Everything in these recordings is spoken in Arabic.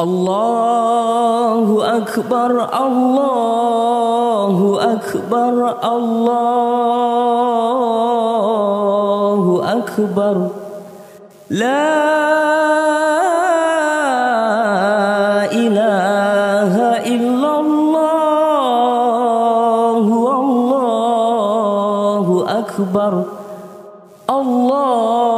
الله أكبر الله أكبر الله أكبر لا إله إلا الله والله أكبر الله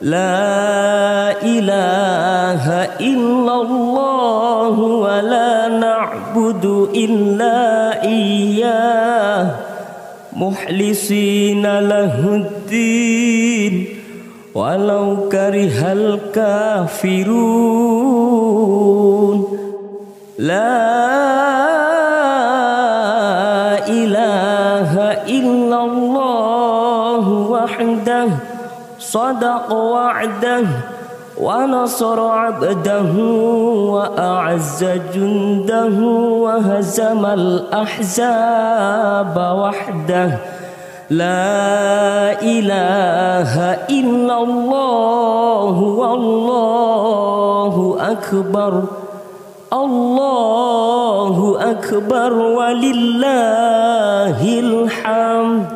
لا إله إلا الله ولا نعبد إلا إياه. مخلصين له الدين. ولو كره الكافرون. لا إله إلا الله وحده صدق وعده ونصر عبده وأعز جنده وهزم الأحزاب وحده. لا إله إلا الله والله أكبر. الله أكبر ولله الحمد.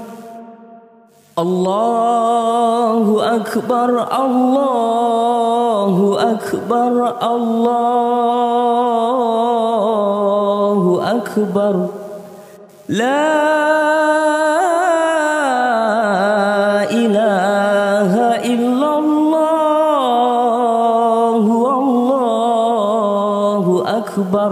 الله أكبر الله أكبر الله أكبر لا إله إلا الله والله أكبر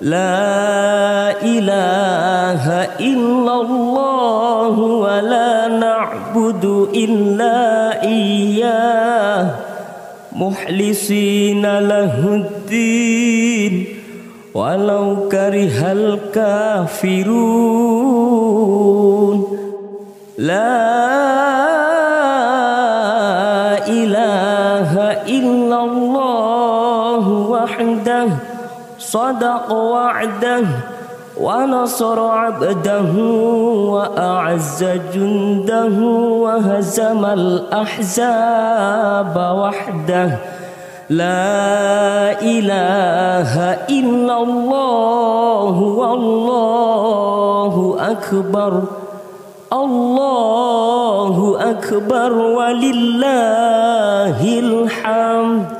لا إله إلا الله ولا نعبد إلا إياه. مخلصين له الدين. ولو كره الكافرون. لا إله إلا الله وحده. صدق وعده ونصر عبده وأعز جنده وهزم الأحزاب وحده. لا إله إلا الله والله أكبر. الله أكبر ولله الحمد.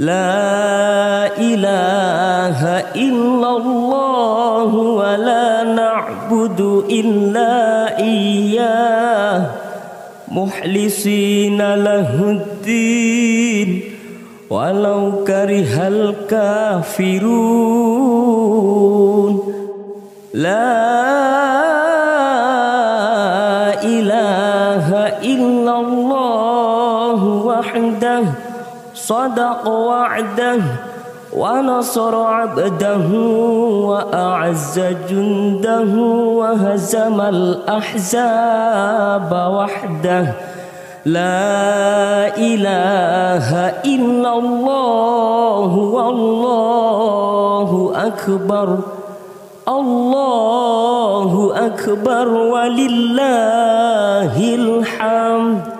لا إله إلا الله ولا نعبد إلا إياه. مخلصين له الدين. ولو كره الكافرون. لا إله إلا الله وحده. صدق وعده ونصر عبده وأعز جنده وهزم الأحزاب وحده. لا إله إلا الله والله أكبر الله أكبر ولله الحمد.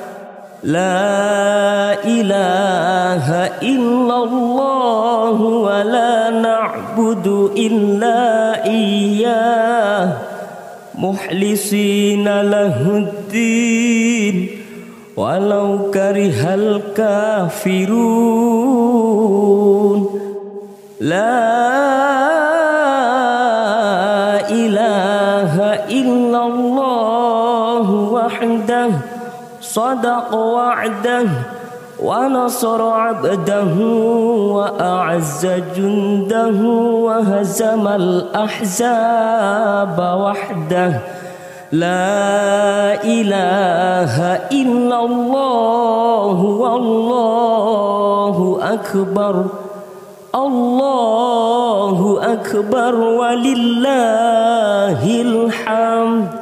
لا إله إلا الله ولا نعبد إلا إياه. مخلصين له الدين. ولو كره الكافرون. لا إله إلا الله وحده صدق وعده ونصر عبده وأعز جنده وهزم الأحزاب وحده. لا إله إلا الله والله أكبر الله أكبر ولله الحمد.